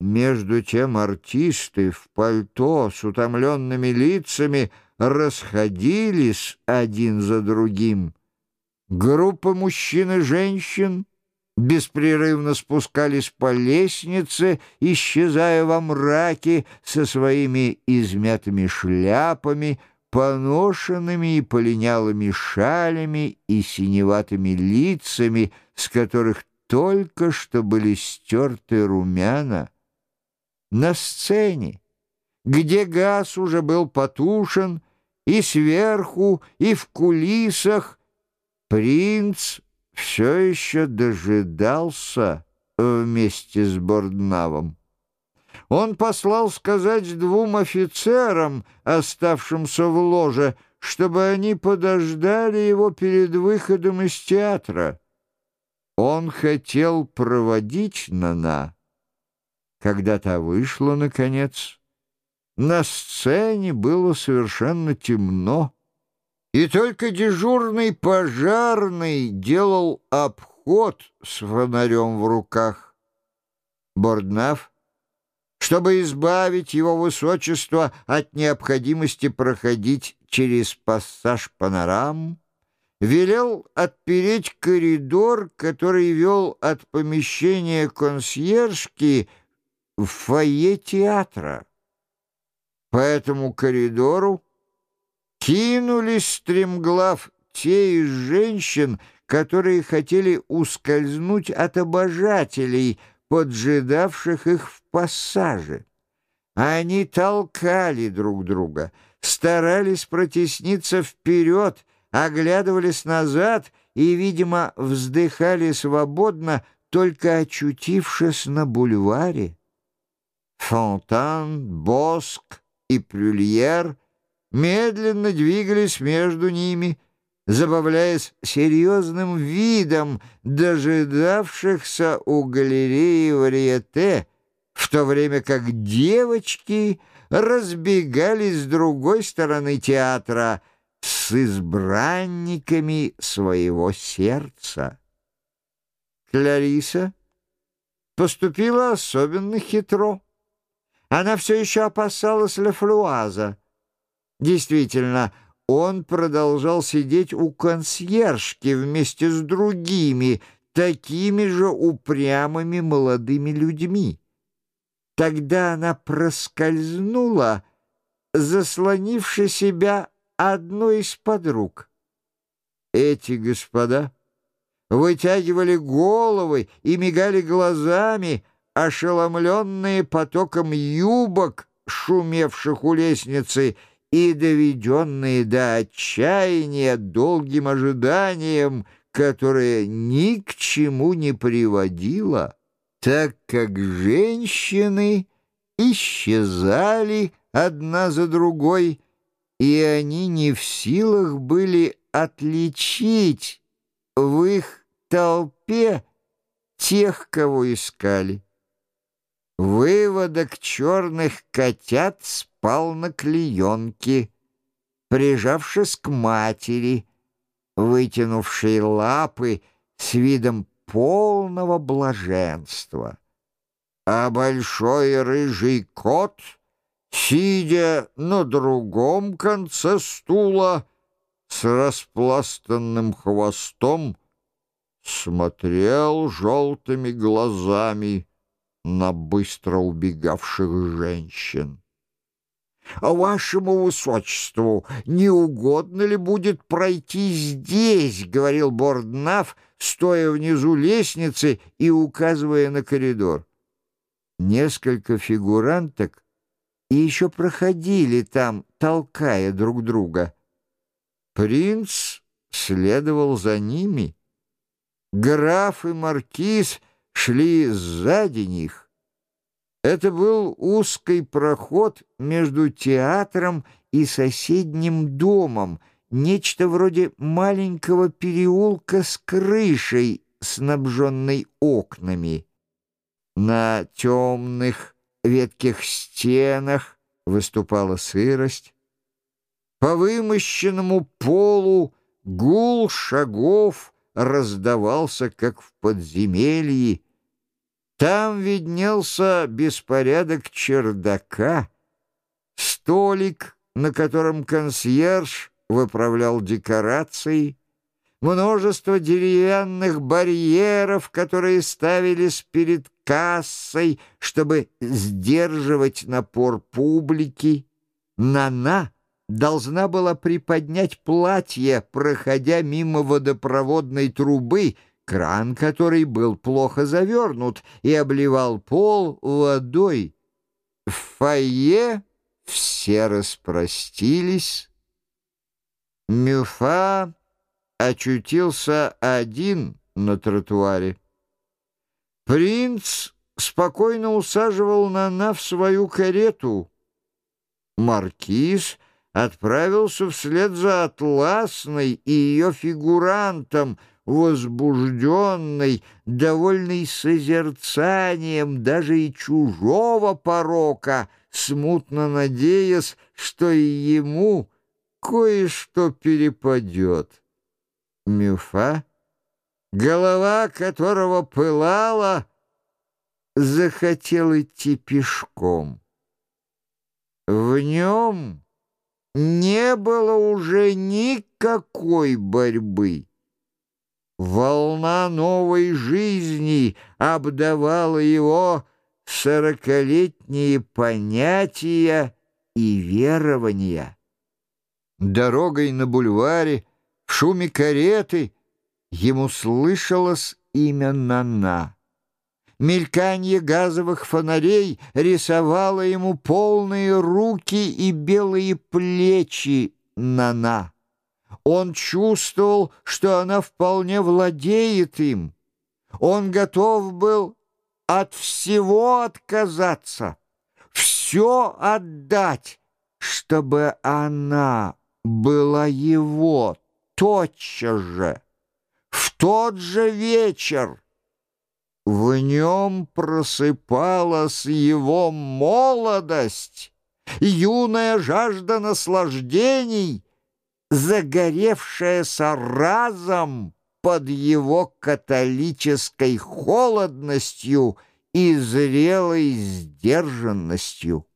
Между тем артисты в пальто с утомленными лицами расходились один за другим. Группа мужчин и женщин беспрерывно спускались по лестнице, исчезая во мраке со своими измятыми шляпами, поношенными и полинялыми шалями и синеватыми лицами, с которых только что были стерты румяна. На сцене, где газ уже был потушен, и сверху, и в кулисах, принц все еще дожидался вместе с Борднавом. Он послал сказать двум офицерам, оставшимся в ложе, чтобы они подождали его перед выходом из театра. Он хотел проводить Нана. Когда та вышла, наконец, на сцене было совершенно темно. И только дежурный пожарный делал обход с фонарем в руках. Борднав, чтобы избавить его высочество от необходимости проходить через пассаж панорам, велел отпереть коридор, который вел от помещения консьержки в фойе театра. По этому коридору Кинулись стремглав те из женщин, которые хотели ускользнуть от обожателей, поджидавших их в пассаже. Они толкали друг друга, старались протесниться вперед, оглядывались назад и, видимо, вздыхали свободно, только очутившись на бульваре. Фонтан, Боск и Прюльер — медленно двигались между ними, забавляясь серьезным видом дожидавшихся у галереи варьете, в то время как девочки разбегались с другой стороны театра с избранниками своего сердца. Клариса поступила особенно хитро. Она все еще опасалась Лефлуаза, Действительно, он продолжал сидеть у консьержки вместе с другими, такими же упрямыми молодыми людьми. Тогда она проскользнула, заслонивши себя одной из подруг. Эти господа вытягивали головы и мигали глазами, ошеломленные потоком юбок, шумевших у лестницы, и доведенные до отчаяния долгим ожиданием, которое ни к чему не приводило, так как женщины исчезали одна за другой, и они не в силах были отличить в их толпе тех, кого искали. Выводок черных котят спал на клеенке, прижавшись к матери, вытянувшей лапы с видом полного блаженства. А большой рыжий кот, сидя на другом конце стула с распластанным хвостом, смотрел желтыми глазами на быстро убегавших женщин. А «Вашему высочеству не угодно ли будет пройти здесь?» — говорил Борднаф, стоя внизу лестницы и указывая на коридор. Несколько фигуранток и еще проходили там, толкая друг друга. Принц следовал за ними. Граф и маркиз шли сзади них. Это был узкий проход между театром и соседним домом, нечто вроде маленького переулка с крышей, снабженной окнами. На темных ветких стенах выступала сырость. По вымощенному полу гул шагов раздавался, как в подземелье, Там виднелся беспорядок чердака, столик, на котором консьерж выправлял декорации, множество деревянных барьеров, которые ставились перед кассой, чтобы сдерживать напор публики. Нана должна была приподнять платье, проходя мимо водопроводной трубы, кран которой был плохо завернут и обливал пол водой. В фойе все распростились. Мюфа очутился один на тротуаре. Принц спокойно усаживал Нана в свою карету. Маркиз отправился вслед за Атласной и ее фигурантом, возбужденный, довольный созерцанием даже и чужого порока, смутно надеясь, что и ему кое-что перепадет. Мюфа, голова которого пылала, захотел идти пешком. В нем не было уже никакой борьбы. Волна новой жизни обдавала его сорокалетние понятия и верования. Дорогой на бульваре, в шуме кареты, ему слышалось имя Нана. Мельканье газовых фонарей рисовало ему полные руки и белые плечи Нана. Он чувствовал, что она вполне владеет им. Он готов был от всего отказаться, все отдать, чтобы она была его тотчас же, в тот же вечер. В нем просыпалась его молодость, юная жажда наслаждений, загоревшаяся разом под его католической холодностью и зрелой сдержанностью.